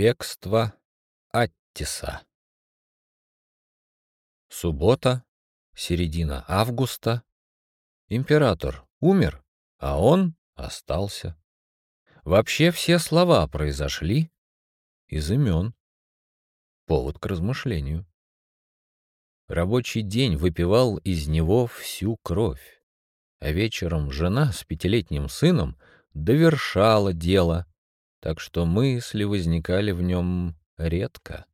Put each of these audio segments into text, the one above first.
Бегство Аттиса. Суббота, середина августа. Император умер, а он остался. Вообще все слова произошли из имен. Повод к размышлению. Рабочий день выпивал из него всю кровь, а вечером жена с пятилетним сыном довершала дело, так что мысли возникали в нем редко.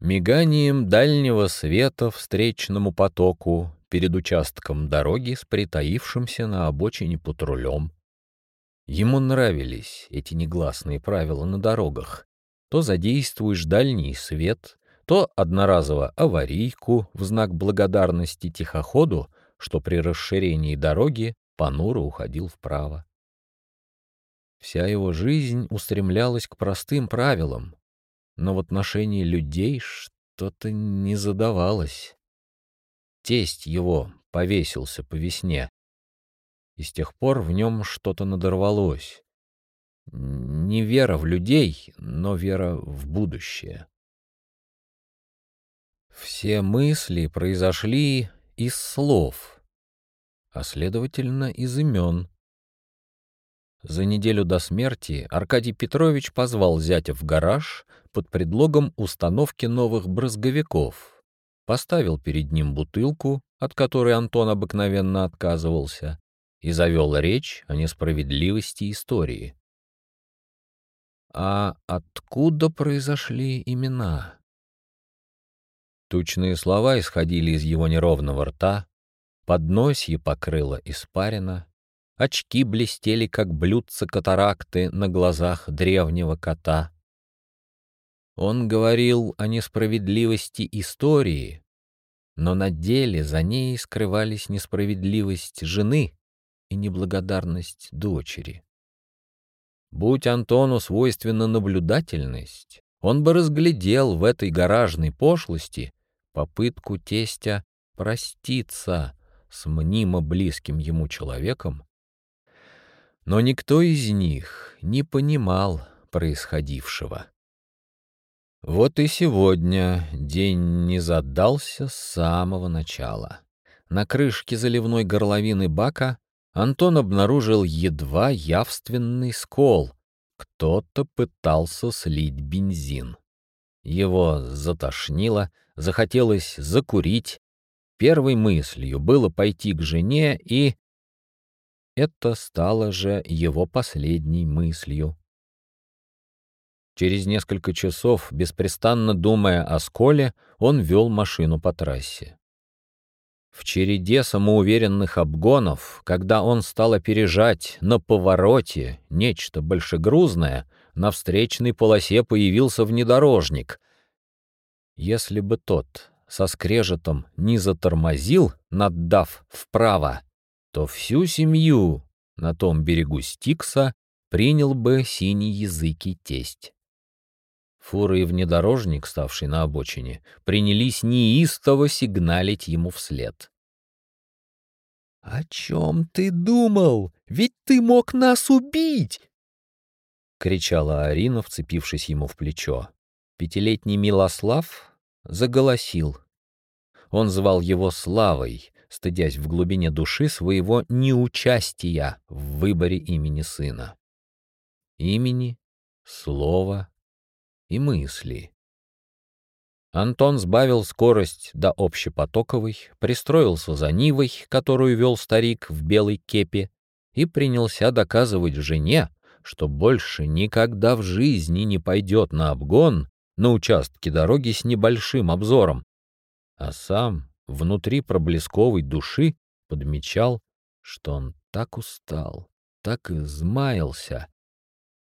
Миганием дальнего света встречному потоку перед участком дороги с притаившимся на обочине патрулем. Ему нравились эти негласные правила на дорогах. То задействуешь дальний свет, то одноразово аварийку в знак благодарности тихоходу, что при расширении дороги понуро уходил вправо. Вся его жизнь устремлялась к простым правилам, но в отношении людей что-то не задавалось. Тесть его повесился по весне, и с тех пор в нем что-то надорвалось. Не вера в людей, но вера в будущее. Все мысли произошли из слов, а следовательно, из имен. За неделю до смерти Аркадий Петрович позвал зятя в гараж под предлогом установки новых брызговиков, поставил перед ним бутылку, от которой Антон обыкновенно отказывался, и завел речь о несправедливости истории. А откуда произошли имена? Тучные слова исходили из его неровного рта, подносье покрыло испарина, очки блестели, как блюдца катаракты на глазах древнего кота. Он говорил о несправедливости истории, но на деле за ней скрывались несправедливость жены и неблагодарность дочери. Будь Антону свойственна наблюдательность, он бы разглядел в этой гаражной пошлости попытку тестя проститься с мнимо близким ему человеком но никто из них не понимал происходившего. Вот и сегодня день не задался с самого начала. На крышке заливной горловины бака Антон обнаружил едва явственный скол. Кто-то пытался слить бензин. Его затошнило, захотелось закурить. Первой мыслью было пойти к жене и это стало же его последней мыслью. Через несколько часов, беспрестанно думая о сколе, он вел машину по трассе. В череде самоуверенных обгонов, когда он стал опережать на повороте нечто большегрузное, на встречной полосе появился внедорожник. Если бы тот со скрежетом не затормозил, наддав вправо, то всю семью на том берегу Стикса принял бы синий языкий тесть. Фура и внедорожник, ставший на обочине, принялись неистово сигналить ему вслед. «О чем ты думал? Ведь ты мог нас убить!» — кричала Арина, вцепившись ему в плечо. Пятилетний Милослав заголосил. Он звал его Славой, стыдясь в глубине души своего неучастия в выборе имени сына. Имени, слова и мысли. Антон сбавил скорость до общепотоковой, пристроился за Нивой, которую вел старик в белой кепе, и принялся доказывать жене, что больше никогда в жизни не пойдет на обгон на участке дороги с небольшим обзором, а сам внутри проблесковой души подмечал, что он так устал, так измаялся.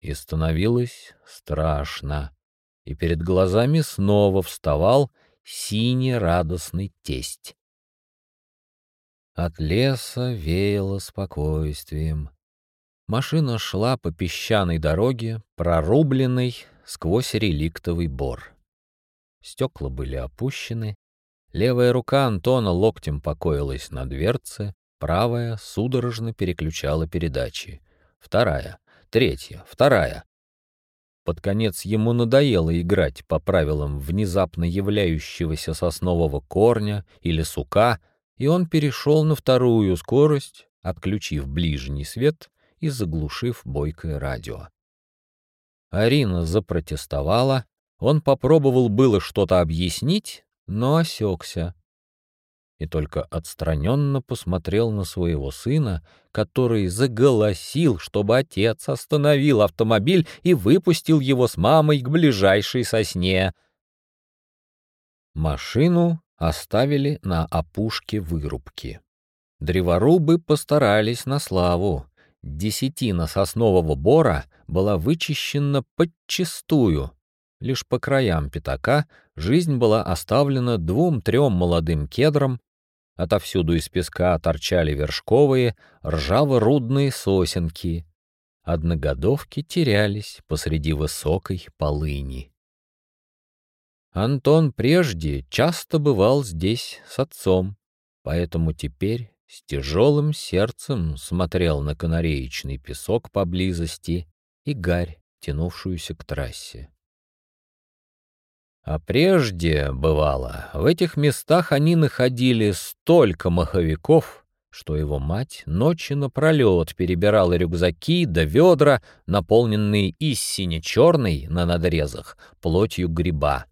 И становилось страшно, и перед глазами снова вставал синий радостный тесть. От леса веяло спокойствием. Машина шла по песчаной дороге, прорубленной сквозь реликтовый бор. Стекла были опущены, Левая рука Антона локтем покоилась на дверце, правая судорожно переключала передачи. Вторая, третья, вторая. Под конец ему надоело играть по правилам внезапно являющегося соснового корня или сука, и он перешел на вторую скорость, отключив ближний свет и заглушив бойкое радио. Арина запротестовала, он попробовал было что-то объяснить, но осекся и только отстраненно посмотрел на своего сына, который заголосил, чтобы отец остановил автомобиль и выпустил его с мамой к ближайшей сосне. Машину оставили на опушке вырубки. Древорубы постарались на славу. Десятина соснового бора была вычищена подчистую. Лишь по краям пятака жизнь была оставлена двум-трем молодым кедрам Отовсюду из песка торчали вершковые, ржаво-рудные сосенки. Одногодовки терялись посреди высокой полыни. Антон прежде часто бывал здесь с отцом, поэтому теперь с тяжелым сердцем смотрел на канареечный песок поблизости и гарь, тянувшуюся к трассе. А прежде, бывало, в этих местах они находили столько маховиков, что его мать ночи напролет перебирала рюкзаки да ведра, наполненные из сине-черной на надрезах плотью гриба.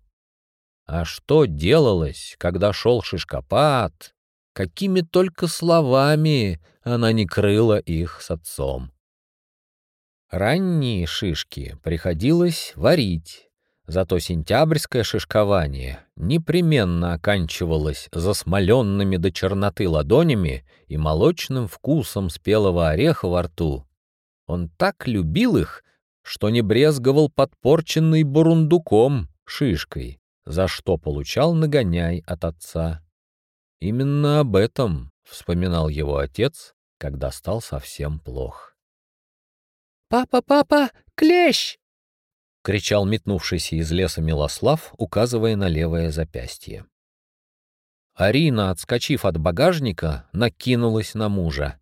А что делалось, когда шел шишкопад? Какими только словами она не крыла их с отцом. Ранние шишки приходилось варить, Зато сентябрьское шишкование непременно оканчивалось засмоленными до черноты ладонями и молочным вкусом спелого ореха во рту. Он так любил их, что не брезговал подпорченный бурундуком, шишкой, за что получал нагоняй от отца. Именно об этом вспоминал его отец, когда стал совсем плох. «Папа, папа, клещ!» — кричал метнувшийся из леса Милослав, указывая на левое запястье. Арина, отскочив от багажника, накинулась на мужа.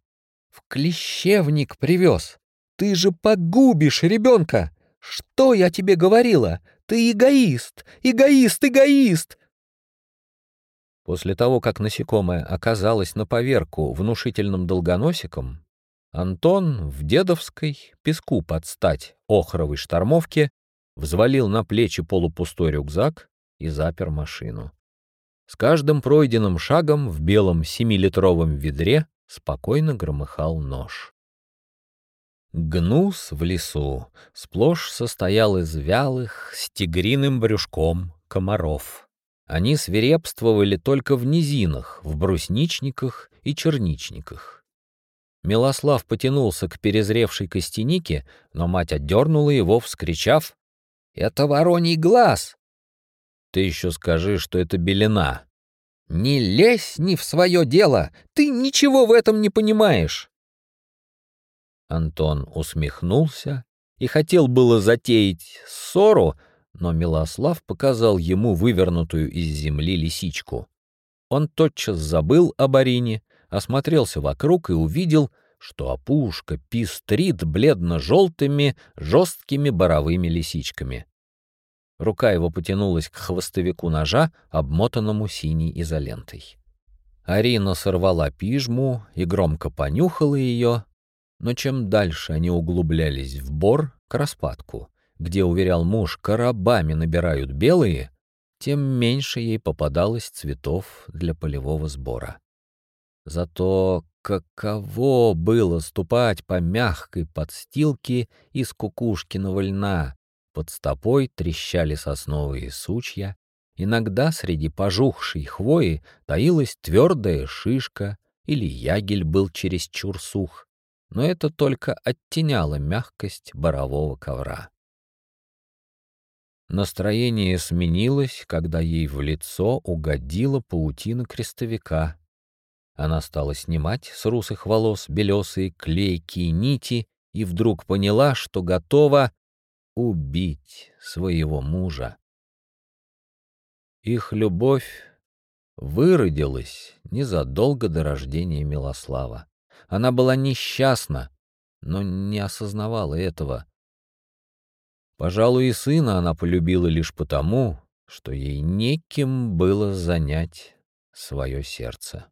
«В клещевник привез! Ты же погубишь ребенка! Что я тебе говорила? Ты эгоист! Эгоист! Эгоист!» После того, как насекомое оказалось на поверку внушительным долгоносиком, Антон в дедовской песку подстать охровой штормовке взвалил на плечи полупустой рюкзак и запер машину. С каждым пройденным шагом в белом семилитровом ведре спокойно громыхал нож. Гнус в лесу сплошь состоял из вялых, с тигриным брюшком комаров. Они свирепствовали только в низинах, в брусничниках и черничниках. Милослав потянулся к перезревшей костянике, но мать отдернула его, вскричав это вороний глаз. Ты еще скажи, что это белина. Не лезь не в свое дело, ты ничего в этом не понимаешь. Антон усмехнулся и хотел было затеять ссору, но Милослав показал ему вывернутую из земли лисичку. Он тотчас забыл о Барине, осмотрелся вокруг и увидел, что опушка пестрит бледно-желтыми, жесткими боровыми лисичками. Рука его потянулась к хвостовику ножа, обмотанному синей изолентой. Арина сорвала пижму и громко понюхала ее, но чем дальше они углублялись в бор, к распадку, где, уверял муж, коробами набирают белые, тем меньше ей попадалось цветов для полевого сбора. Зато каково было ступать по мягкой подстилке из кукушкиного льна, под стопой трещали сосновые сучья, иногда среди пожухшей хвои таилась твердая шишка или ягель был чересчур сух, но это только оттеняло мягкость борового ковра. Настроение сменилось, когда ей в лицо угодила паутина крестовика, она стала снимать с русых волос белесые клейкие нити и вдруг поняла, что готова убить своего мужа. Их любовь выродилась незадолго до рождения Милослава. Она была несчастна, но не осознавала этого. Пожалуй, и сына она полюбила лишь потому, что ей неким было занять свое сердце.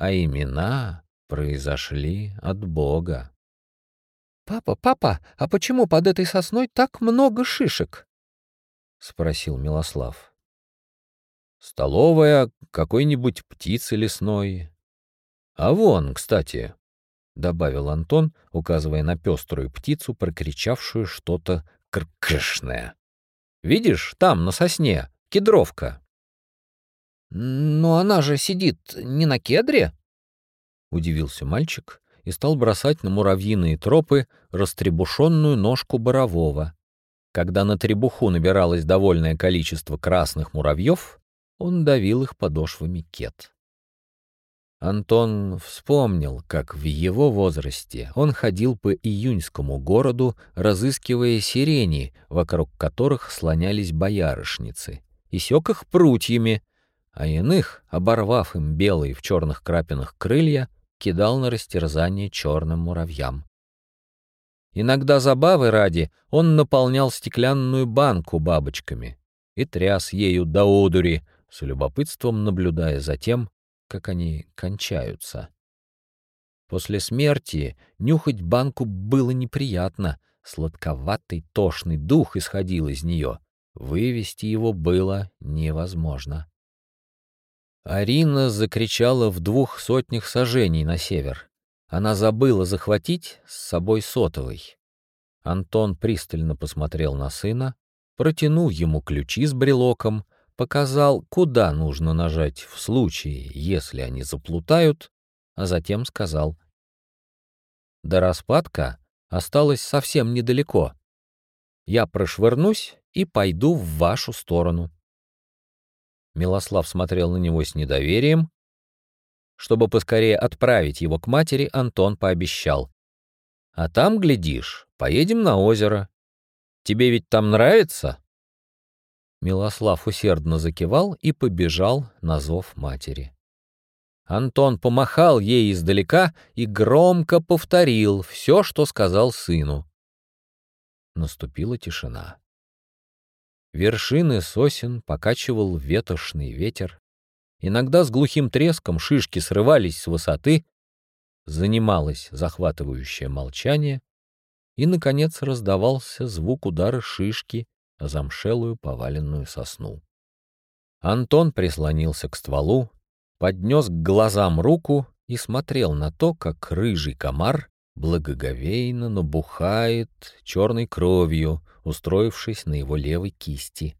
А имена произошли от Бога. «Папа, папа, а почему под этой сосной так много шишек?» — спросил Милослав. «Столовая какой-нибудь птицы лесной. А вон, кстати, — добавил Антон, указывая на пеструю птицу, прокричавшую что-то кркшное. «Видишь, там, на сосне, кедровка». «Но она же сидит не на кедре?» — удивился мальчик и стал бросать на муравьиные тропы растребушенную ножку борового. Когда на требуху набиралось довольное количество красных муравьев, он давил их подошвами кет. Антон вспомнил, как в его возрасте он ходил по июньскому городу, разыскивая сирени, вокруг которых слонялись боярышницы, и сёк их прутьями, а иных, оборвав им белые в черных крапинах крылья, кидал на растерзание черным муравьям. Иногда забавы ради он наполнял стеклянную банку бабочками и тряс ею до одури, с любопытством наблюдая за тем, как они кончаются. После смерти нюхать банку было неприятно, сладковатый тошный дух исходил из нее, вывести его было невозможно. Арина закричала в двух сотнях сажений на север. Она забыла захватить с собой сотовый. Антон пристально посмотрел на сына, протянул ему ключи с брелоком — показал, куда нужно нажать в случае, если они заплутают, а затем сказал. До распадка осталось совсем недалеко. Я прошвырнусь и пойду в вашу сторону. Милослав смотрел на него с недоверием. Чтобы поскорее отправить его к матери, Антон пообещал. «А там, глядишь, поедем на озеро. Тебе ведь там нравится?» Милослав усердно закивал и побежал на зов матери. Антон помахал ей издалека и громко повторил все, что сказал сыну. Наступила тишина. Вершины сосен покачивал ветошный ветер. Иногда с глухим треском шишки срывались с высоты, занималось захватывающее молчание, и, наконец, раздавался звук удара шишки замшелую поваленную сосну. Антон прислонился к стволу, поднес к глазам руку и смотрел на то, как рыжий комар благоговейно набухает черной кровью, устроившись на его левой кисти.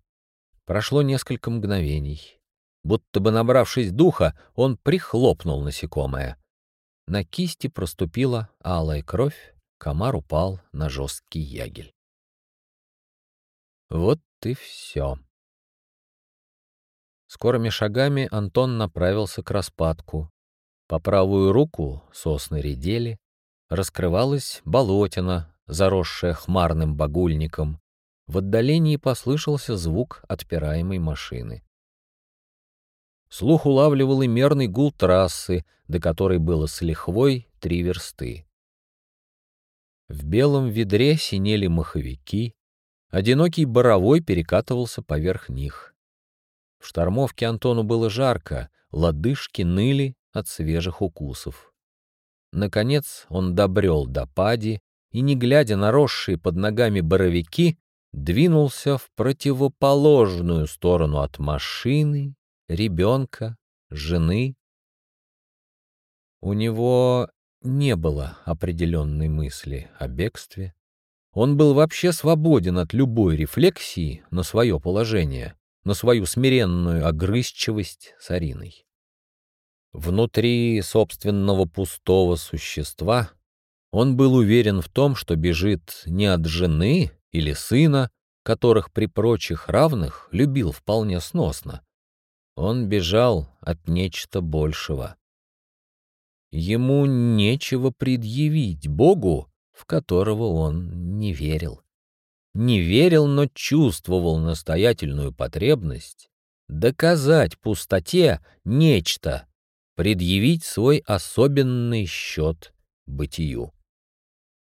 Прошло несколько мгновений. Будто бы набравшись духа, он прихлопнул насекомое. На кисти проступила алая кровь, комар упал на жесткий ягель. Вот и все. Скорыми шагами Антон направился к распадку. По правую руку сосны редели, раскрывалась болотина, заросшая хмарным багульником. В отдалении послышался звук отпираемой машины. Слух улавливал и мерный гул трассы, до которой было с лихвой три версты. В белом ведре синели маховики, Одинокий боровой перекатывался поверх них. В штормовке Антону было жарко, лодыжки ныли от свежих укусов. Наконец он добрел до пади и, не глядя на росшие под ногами боровики, двинулся в противоположную сторону от машины, ребенка, жены. У него не было определенной мысли о бегстве, он был вообще свободен от любой рефлексии на свое положение, на свою смиренную огрызчивость с Ариной. Внутри собственного пустого существа он был уверен в том, что бежит не от жены или сына, которых при прочих равных любил вполне сносно. Он бежал от нечто большего. Ему нечего предъявить Богу, в которого он не верил. Не верил, но чувствовал настоятельную потребность доказать пустоте нечто, предъявить свой особенный счет бытию.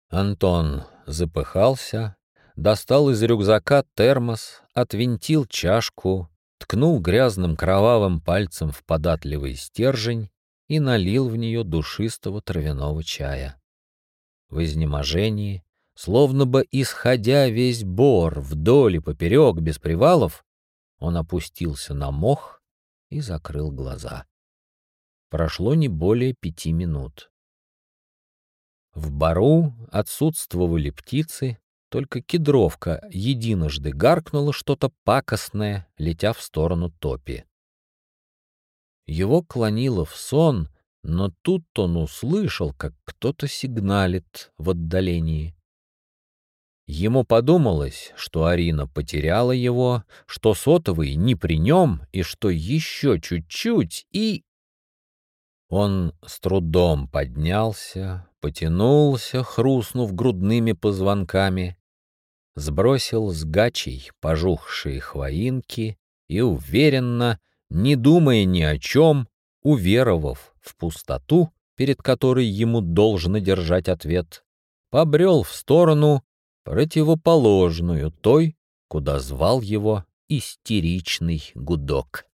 Антон запыхался, достал из рюкзака термос, отвинтил чашку, ткнул грязным кровавым пальцем в податливый стержень и налил в нее душистого травяного чая. В изнеможении, словно бы исходя весь бор вдоль и поперек без привалов, он опустился на мох и закрыл глаза. Прошло не более пяти минут. В бару отсутствовали птицы, только кедровка единожды гаркнула что-то пакостное, летя в сторону топи. Его клонило в сон, но тут он услышал, как кто-то сигналит в отдалении. Ему подумалось, что Арина потеряла его, что сотовый не при нем, и что еще чуть-чуть, и... Он с трудом поднялся, потянулся, хрустнув грудными позвонками, сбросил с гачей пожухшие хвоинки и уверенно, не думая ни о чем, уверовав в пустоту, перед которой ему должно держать ответ, побрел в сторону, противоположную той, куда звал его истеричный гудок.